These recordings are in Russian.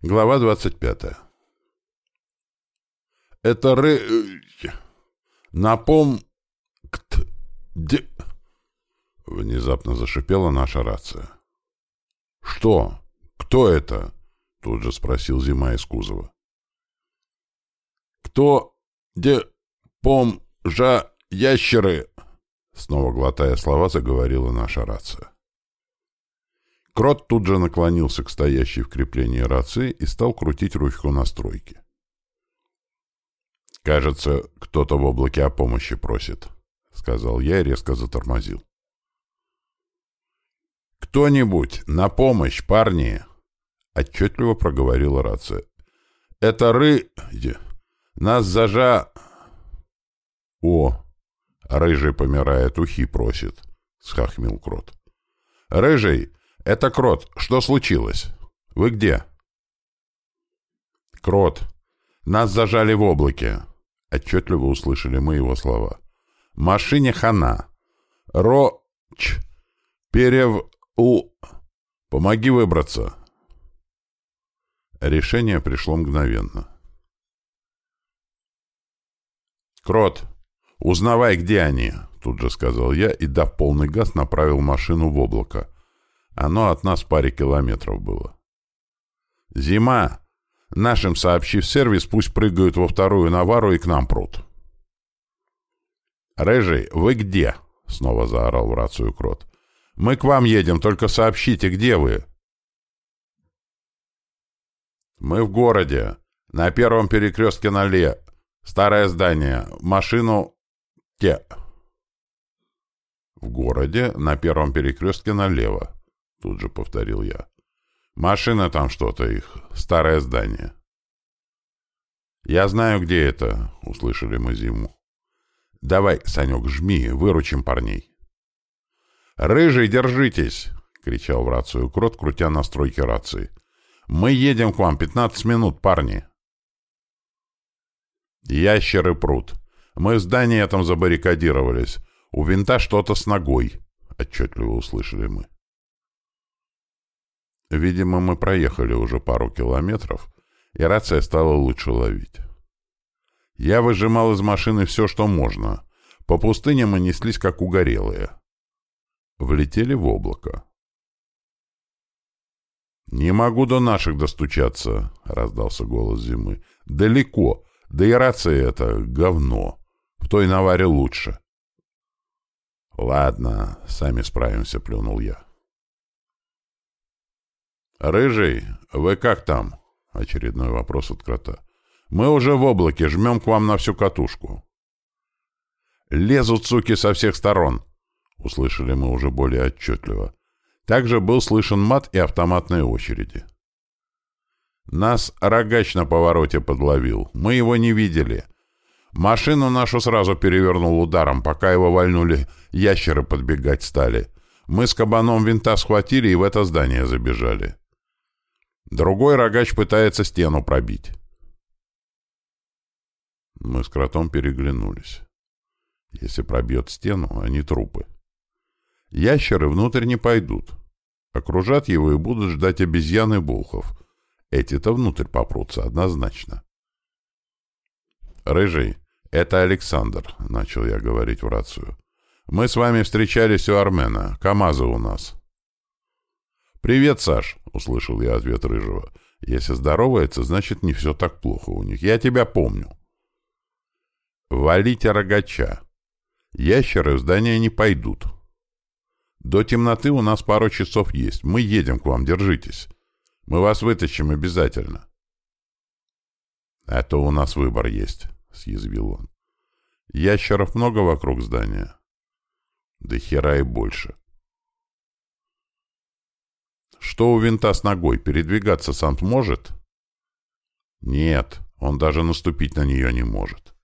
Глава 25. Это ры... Напом... Кт... Де... Внезапно зашипела наша рация. «Что? Кто это?» — тут же спросил Зима из кузова. «Кто? Де... Пом... Жа... Ящеры?» Снова глотая слова, заговорила наша рация. Крот тут же наклонился к стоящей в креплении рации и стал крутить ручку настройки. «Кажется, кто-то в облаке о помощи просит», — сказал я и резко затормозил. «Кто-нибудь! На помощь, парни!» — отчетливо проговорила рация. «Это ры... Нас зажа...» «О! Рыжий помирает, ухи просит», — схахмил Крот. «Рыжий, «Это Крот. Что случилось? Вы где?» «Крот. Нас зажали в облаке». Отчетливо услышали мы его слова. «Машине хана. Ро... Ч... Перев... У... Помоги выбраться». Решение пришло мгновенно. «Крот, узнавай, где они!» Тут же сказал я и, дав полный газ, направил машину в облако, оно от нас паре километров было. «Зима! Нашим сообщив сервис, пусть прыгают во вторую навару и к нам прут». «Рыжий, вы где?» — снова заорал в рацию Крот. «Мы к вам едем, только сообщите, где вы?» «Мы в городе. На первом перекрестке на Ле. Старое здание. Машину... Те...» «В городе. На первом перекрестке налево. — тут же повторил я. «Машина там что-то их, старое здание». «Я знаю, где это», — услышали мы Зиму. «Давай, Санек, жми, выручим парней». «Рыжий, держитесь!» — кричал в рацию Крот, крутя настройки рации. «Мы едем к вам, пятнадцать минут, парни!» «Ящеры прут. Мы в здании этом забаррикадировались. У винта что-то с ногой», — отчетливо услышали мы. Видимо, мы проехали уже пару километров, и рация стала лучше ловить. Я выжимал из машины все, что можно. По пустыне мы неслись, как угорелые. Влетели в облако. «Не могу до наших достучаться», — раздался голос зимы. «Далеко. Да и рация это говно. В той наваре лучше». «Ладно, сами справимся», — плюнул я. «Рыжий, вы как там?» — очередной вопрос от крота. «Мы уже в облаке, жмем к вам на всю катушку». «Лезут, суки, со всех сторон!» — услышали мы уже более отчетливо. Также был слышен мат и автоматные очереди. Нас рогач на повороте подловил. Мы его не видели. Машину нашу сразу перевернул ударом, пока его вальнули, ящеры подбегать стали. Мы с кабаном винта схватили и в это здание забежали. Другой рогач пытается стену пробить. Мы с кротом переглянулись. Если пробьет стену, они трупы. Ящеры внутрь не пойдут. Окружат его и будут ждать обезьяны Булхов. Эти-то внутрь попрутся однозначно. «Рыжий, это Александр», — начал я говорить в рацию. «Мы с вами встречались у Армена. КамАЗы у нас». «Привет, Саш!» — услышал я ответ Рыжего. «Если здоровается, значит, не все так плохо у них. Я тебя помню». «Валите рогача. Ящеры в здание не пойдут. До темноты у нас пару часов есть. Мы едем к вам, держитесь. Мы вас вытащим обязательно». «А то у нас выбор есть», — съязвил он. «Ящеров много вокруг здания?» «Да хера и больше». Что у винта с ногой? Передвигаться сам может? Нет, он даже наступить на нее не может.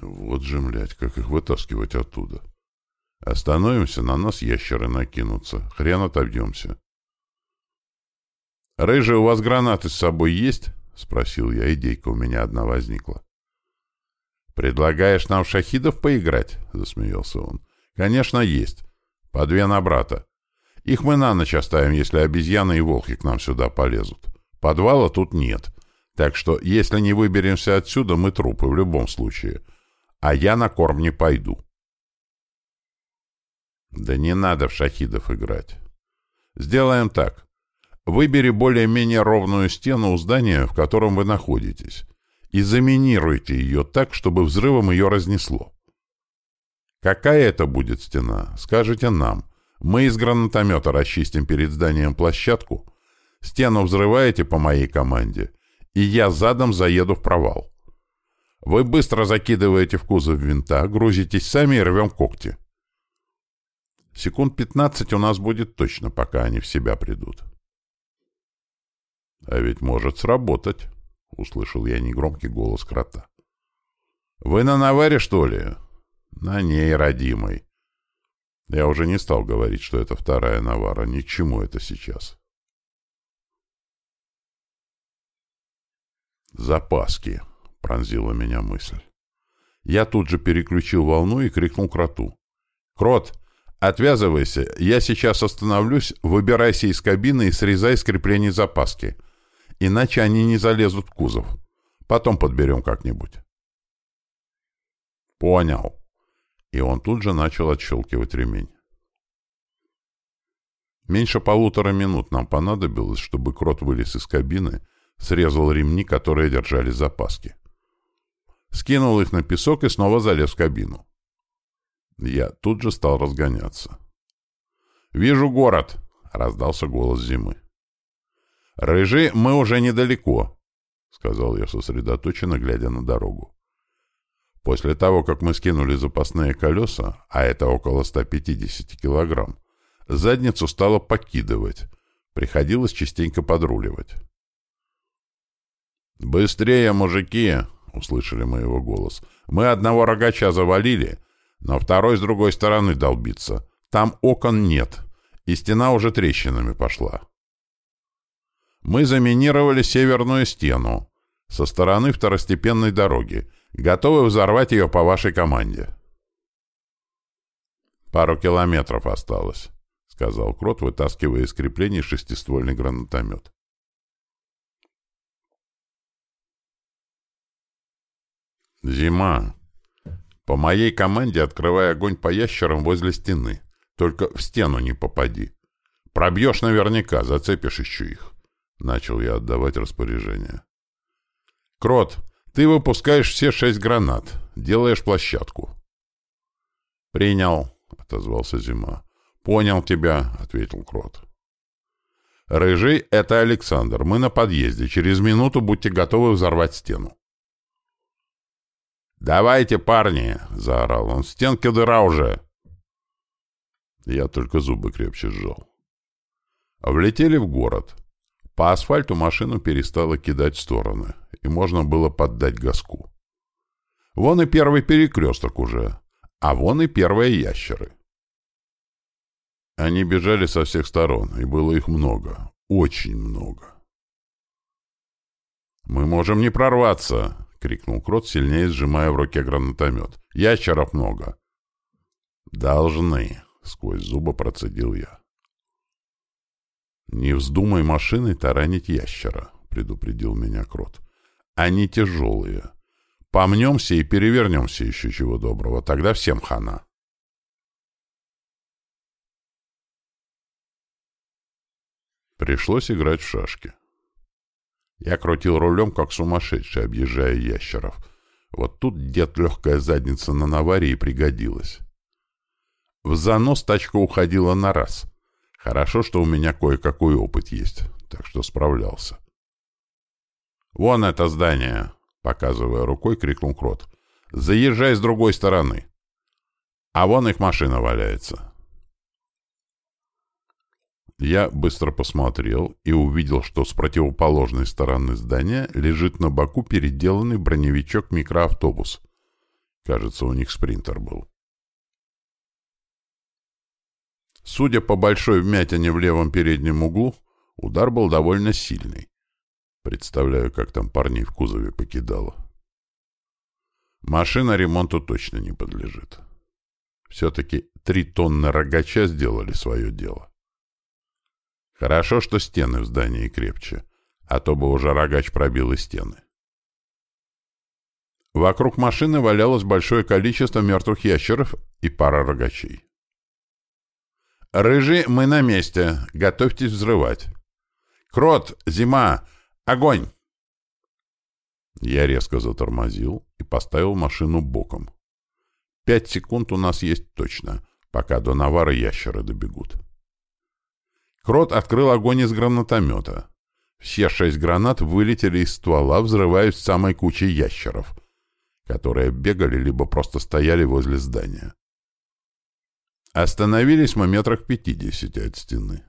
Вот же, млядь, как их вытаскивать оттуда. Остановимся, на нас ящеры накинутся. Хрен отобьемся. «Рыжий, у вас гранаты с собой есть?» — спросил я. Идейка у меня одна возникла. «Предлагаешь нам шахидов поиграть?» — засмеялся он. «Конечно, есть. По две на брата. Их мы на ночь оставим, если обезьяны и волки к нам сюда полезут. Подвала тут нет. Так что, если не выберемся отсюда, мы трупы в любом случае. А я на корм не пойду. Да не надо в шахидов играть. Сделаем так. Выбери более-менее ровную стену у здания, в котором вы находитесь, и заминируйте ее так, чтобы взрывом ее разнесло. Какая это будет стена, скажите нам. Мы из гранатомета расчистим перед зданием площадку, стену взрываете по моей команде, и я задом заеду в провал. Вы быстро закидываете в кузов винта, грузитесь сами и рвем когти. Секунд пятнадцать у нас будет точно, пока они в себя придут. — А ведь может сработать, — услышал я негромкий голос крота. — Вы на наваре, что ли? — На ней, родимой. Я уже не стал говорить, что это вторая навара. Ни к чему это сейчас. «Запаски!» — пронзила меня мысль. Я тут же переключил волну и крикнул кроту. «Крот, отвязывайся! Я сейчас остановлюсь, выбирайся из кабины и срезай с креплений запаски. Иначе они не залезут в кузов. Потом подберем как-нибудь». «Понял!» И он тут же начал отщелкивать ремень. Меньше полутора минут нам понадобилось, чтобы крот вылез из кабины, срезал ремни, которые держали запаски. Скинул их на песок и снова залез в кабину. Я тут же стал разгоняться. «Вижу город!» — раздался голос зимы. «Рыжий, мы уже недалеко», — сказал я сосредоточенно, глядя на дорогу. После того, как мы скинули запасные колеса, а это около 150 килограмм, задницу стало покидывать. Приходилось частенько подруливать. «Быстрее, мужики!» — услышали мы его голос. «Мы одного рогача завалили, но второй с другой стороны долбится. Там окон нет, и стена уже трещинами пошла. Мы заминировали северную стену со стороны второстепенной дороги, Готовы взорвать ее по вашей команде. Пару километров осталось, — сказал Крот, вытаскивая из креплений шестиствольный гранатомет. Зима. По моей команде открывай огонь по ящерам возле стены. Только в стену не попади. Пробьешь наверняка, зацепишь еще их. Начал я отдавать распоряжение. Крот, ты выпускаешь все шесть гранат, делаешь площадку. «Принял», — отозвался Зима. «Понял тебя», — ответил Крот. «Рыжий — это Александр. Мы на подъезде. Через минуту будьте готовы взорвать стену». «Давайте, парни!» — заорал он. «Стенки дыра уже!» Я только зубы крепче сжал. Влетели в город. По асфальту машину перестало кидать в стороны и можно было поддать газку. Вон и первый перекресток уже, а вон и первые ящеры. Они бежали со всех сторон, и было их много, очень много. «Мы можем не прорваться!» — крикнул Крот, сильнее сжимая в руке гранатомет. «Ящеров много!» «Должны!» — сквозь зубы процедил я. «Не вздумай машиной таранить ящера!» — предупредил меня Крот. Они тяжелые. Помнемся и перевернемся еще чего доброго. Тогда всем хана. Пришлось играть в шашки. Я крутил рулем, как сумасшедший, объезжая ящеров. Вот тут дед легкая задница на наваре пригодилась. В занос тачка уходила на раз. Хорошо, что у меня кое-какой опыт есть, так что справлялся. «Вон это здание!» — показывая рукой, крикнул Крот. «Заезжай с другой стороны!» «А вон их машина валяется!» Я быстро посмотрел и увидел, что с противоположной стороны здания лежит на боку переделанный броневичок-микроавтобус. Кажется, у них спринтер был. Судя по большой вмятине в левом переднем углу, удар был довольно сильный. Представляю, как там парней в кузове покидало. Машина ремонту точно не подлежит. Все-таки три тонны рогача сделали свое дело. Хорошо, что стены в здании крепче, а то бы уже рогач пробил и стены. Вокруг машины валялось большое количество мертвых ящеров и пара рогачей. «Рыжий, мы на месте. Готовьтесь взрывать. Крот, зима, огонь!» Я резко затормозил и поставил машину боком. Пять секунд у нас есть точно, пока до навара ящеры добегут. Крот открыл огонь из гранатомета. Все шесть гранат вылетели из ствола, взрываясь самой кучей ящеров — которые бегали либо просто стояли возле здания. Остановились мы метрах пятидесяти от стены.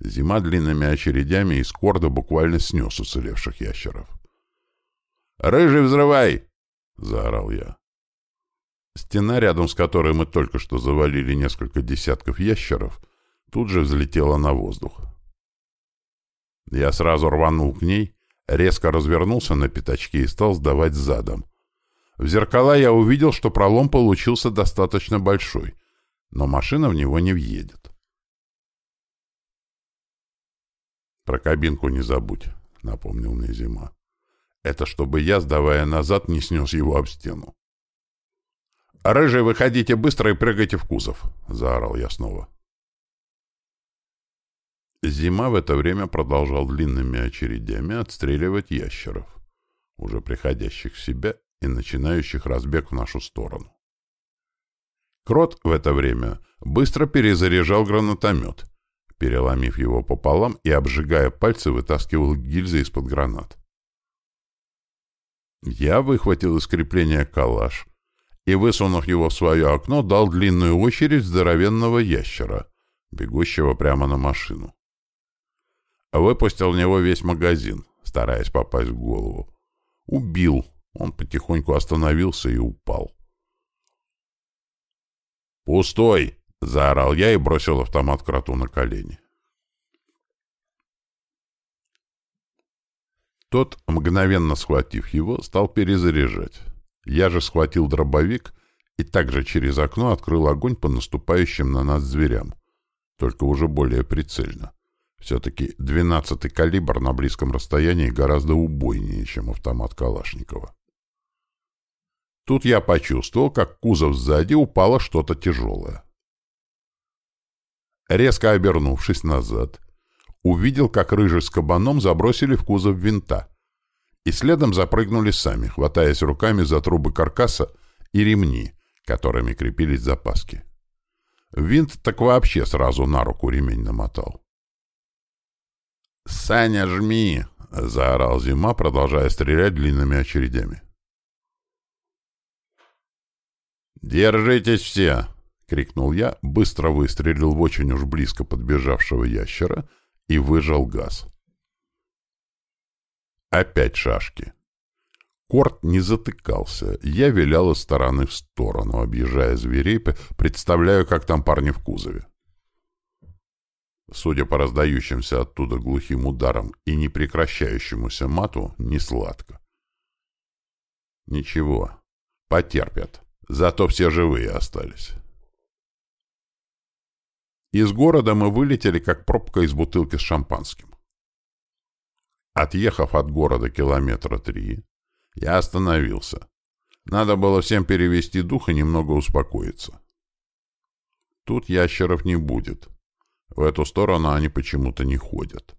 Зима длинными очередями из корда буквально снес уцелевших ящеров. «Рыжий, взрывай!» — заорал я. Стена, рядом с которой мы только что завалили несколько десятков ящеров, тут же взлетела на воздух. Я сразу рванул к ней, резко развернулся на пятачке и стал сдавать задом, в зеркала я увидел, что пролом получился достаточно большой, но машина в него не въедет. «Про кабинку не забудь», — напомнил мне Зима. «Это чтобы я, сдавая назад, не снес его об стену». «Рыжий, выходите быстро и прыгайте в кузов», — заорал я снова. Зима в это время продолжал длинными очередями отстреливать ящеров, уже приходящих в себя и начинающих разбег в нашу сторону. Крот в это время быстро перезаряжал гранатомет, переломив его пополам и, обжигая пальцы, вытаскивал гильзы из-под гранат. Я выхватил из крепления калаш и, высунув его в свое окно, дал длинную очередь здоровенного ящера, бегущего прямо на машину. Выпустил в него весь магазин, стараясь попасть в голову. Убил, он потихоньку остановился и упал. «Пустой!» — заорал я и бросил автомат кроту на колени. Тот, мгновенно схватив его, стал перезаряжать. Я же схватил дробовик и также через окно открыл огонь по наступающим на нас зверям, только уже более прицельно. Все-таки 12-й калибр на близком расстоянии гораздо убойнее, чем автомат Калашникова. Тут я почувствовал, как кузов сзади упало что-то тяжелое. Резко обернувшись назад, увидел, как рыжий с кабаном забросили в кузов винта, и следом запрыгнули сами, хватаясь руками за трубы каркаса и ремни, которыми крепились запаски. Винт так вообще сразу на руку ремень намотал. «Саня, жми!» — заорал Зима, продолжая стрелять длинными очередями. «Держитесь все!» — крикнул я, быстро выстрелил в очень уж близко подбежавшего ящера и выжал газ. Опять шашки. Корт не затыкался. Я вилял из стороны в сторону, объезжая зверей, представляю, как там парни в кузове. Судя по раздающимся оттуда глухим ударам и непрекращающемуся мату, не сладко. Ничего, потерпят. Зато все живые остались. Из города мы вылетели, как пробка из бутылки с шампанским. Отъехав от города километра три, я остановился. Надо было всем перевести дух и немного успокоиться. Тут ящеров не будет. В эту сторону они почему-то не ходят.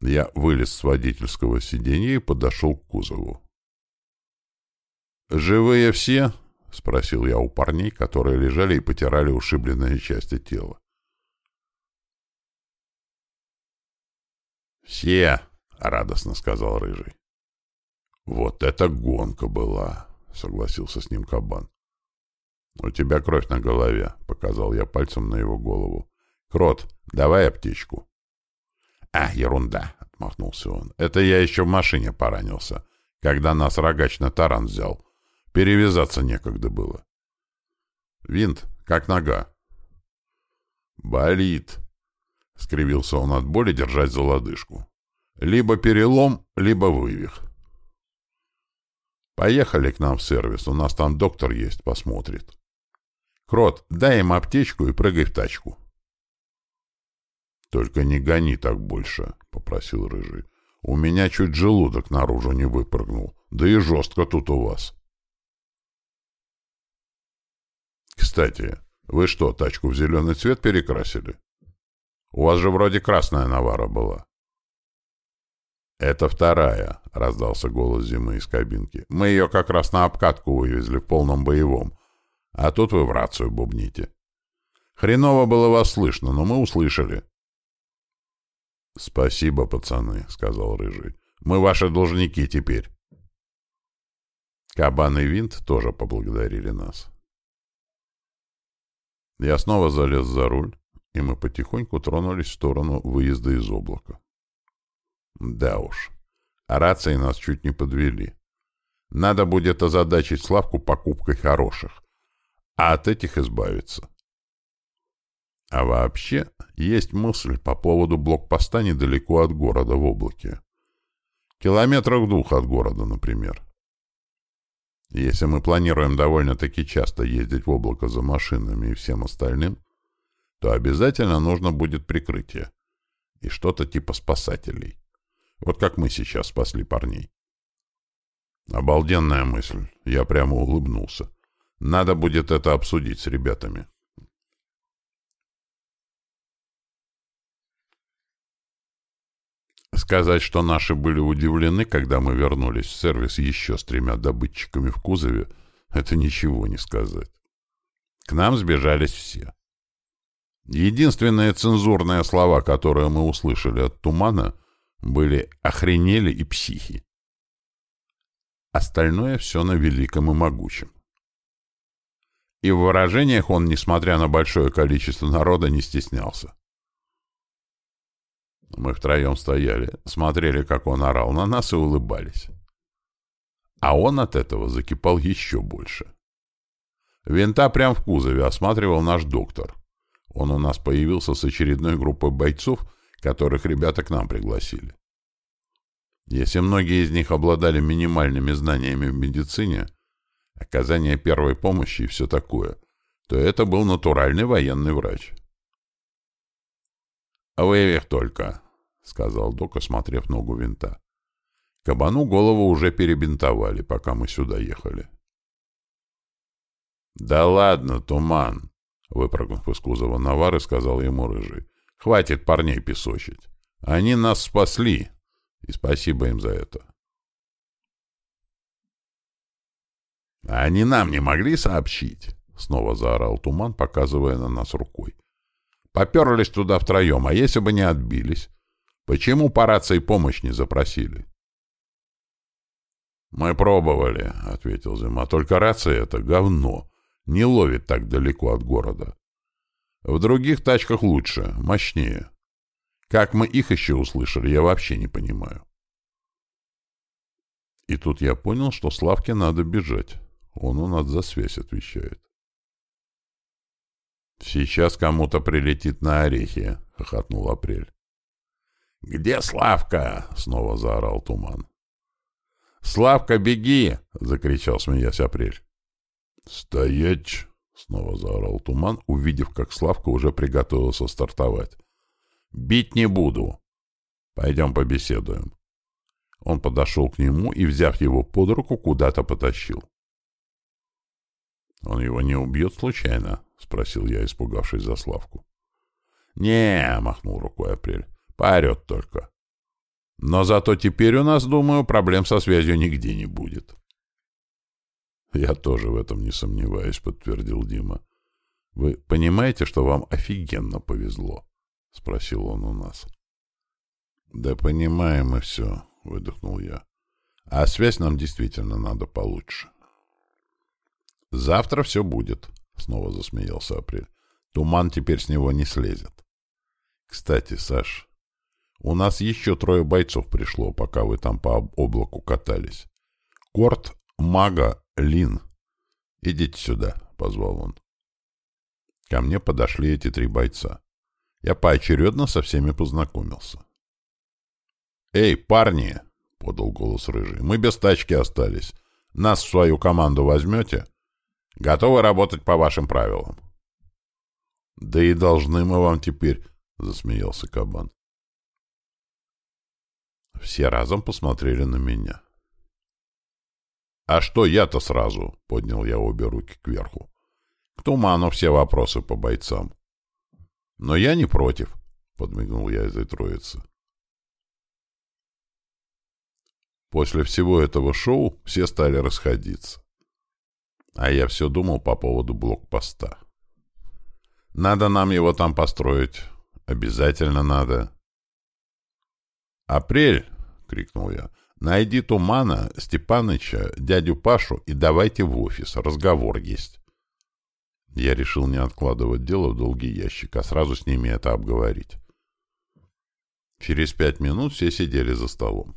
Я вылез с водительского сиденья и подошел к кузову. «Живые все?» — спросил я у парней, которые лежали и потирали ушибленные части тела. «Все!» — радостно сказал Рыжий. «Вот это гонка была!» — согласился с ним кабан. «У тебя кровь на голове», — показал я пальцем на его голову. «Крот, давай аптечку». «А, ерунда!» — отмахнулся он. «Это я еще в машине поранился, когда нас рогач на таран взял. Перевязаться некогда было. Винт, как нога. Болит. Скривился он от боли, держать за лодыжку. Либо перелом, либо вывих. Поехали к нам в сервис, у нас там доктор есть, посмотрит. Крот, дай им аптечку и прыгай в тачку. Только не гони так больше, — попросил Рыжий. У меня чуть желудок наружу не выпрыгнул. Да и жестко тут у вас. Кстати, вы что, тачку в зеленый цвет перекрасили? У вас же вроде красная навара была. «Это вторая», — раздался голос Зимы из кабинки. «Мы ее как раз на обкатку вывезли в полном боевом. А тут вы в рацию бубните». «Хреново было вас слышно, но мы услышали». «Спасибо, пацаны», — сказал Рыжий. «Мы ваши должники теперь». Кабан и Винт тоже поблагодарили нас. Я снова залез за руль, и мы потихоньку тронулись в сторону выезда из облака. Да уж, а рации нас чуть не подвели. Надо будет озадачить Славку покупкой хороших, а от этих избавиться. А вообще, есть мысль по поводу блокпоста недалеко от города в облаке. Километрах двух от города, например. Если мы планируем довольно-таки часто ездить в облако за машинами и всем остальным, то обязательно нужно будет прикрытие и что-то типа спасателей. Вот как мы сейчас спасли парней. Обалденная мысль. Я прямо улыбнулся. Надо будет это обсудить с ребятами. Сказать, что наши были удивлены, когда мы вернулись в сервис еще с тремя добытчиками в кузове, это ничего не сказать. К нам сбежались все. Единственные цензурные слова, которые мы услышали от Тумана, были охренели и психи. Остальное все на великом и могучем. И в выражениях он, несмотря на большое количество народа, не стеснялся. Мы втроем стояли, смотрели, как он орал на нас, и улыбались. А он от этого закипал еще больше. Винта прямо в кузове осматривал наш доктор. Он у нас появился с очередной группой бойцов — которых ребята к нам пригласили. Если многие из них обладали минимальными знаниями в медицине, оказание первой помощи и все такое, то это был натуральный военный врач. «Вывих только», — сказал док, осмотрев ногу винта. Кабану голову уже перебинтовали, пока мы сюда ехали. «Да ладно, туман!» — выпрыгнув из кузова Навары, сказал ему Рыжий. Хватит парней песочить. Они нас спасли, и спасибо им за это. А они нам не могли сообщить? Снова заорал туман, показывая на нас рукой. Поперлись туда втроем, а если бы не отбились? Почему по рации помощь не запросили? «Мы пробовали», — ответил Зима. «Только рация — это говно. Не ловит так далеко от города. В других тачках лучше, мощнее. Как мы их еще услышали, я вообще не понимаю. И тут я понял, что Славке надо бежать. Он у нас за связь отвечает. «Сейчас кому-то прилетит на орехи», — хохотнул Апрель. «Где Славка?» — снова заорал Туман. «Славка, беги!» — закричал, смеясь Апрель. «Стоять!» Снова заорал туман, увидев, как Славка уже приготовился стартовать. «Бить не буду. Пойдем побеседуем». Он подошел к нему и, взяв его под руку, куда-то потащил. «Он его не убьет случайно?» — спросил я, испугавшись за Славку. не махнул рукой Апрель. «Поорет только. Но зато теперь у нас, думаю, проблем со связью нигде не будет». «Я тоже в этом не сомневаюсь», — подтвердил Дима. «Вы понимаете, что вам офигенно повезло?» — спросил он у нас. «Да понимаем мы все», — выдохнул я. «А связь нам действительно надо получше». «Завтра все будет», — снова засмеялся Апрель. «Туман теперь с него не слезет». «Кстати, Саш, у нас еще трое бойцов пришло, пока вы там по облаку катались. Корт, Мага «Лин, идите сюда», — позвал он. Ко мне подошли эти три бойца. Я поочередно со всеми познакомился. «Эй, парни!» — подал голос Рыжий. «Мы без тачки остались. Нас в свою команду возьмете? Готовы работать по вашим правилам?» «Да и должны мы вам теперь», — засмеялся кабан. Все разом посмотрели на меня. «А что я-то сразу?» — поднял я обе руки кверху. «К туману все вопросы по бойцам». «Но я не против», — подмигнул я этой троицы. После всего этого шоу все стали расходиться. А я все думал по поводу блокпоста. Надо нам его там построить. Обязательно надо. «Апрель!» — крикнул я. «Найди Тумана, Степаныча, дядю Пашу и давайте в офис. Разговор есть». Я решил не откладывать дело в долгий ящик, а сразу с ними это обговорить. Через пять минут все сидели за столом.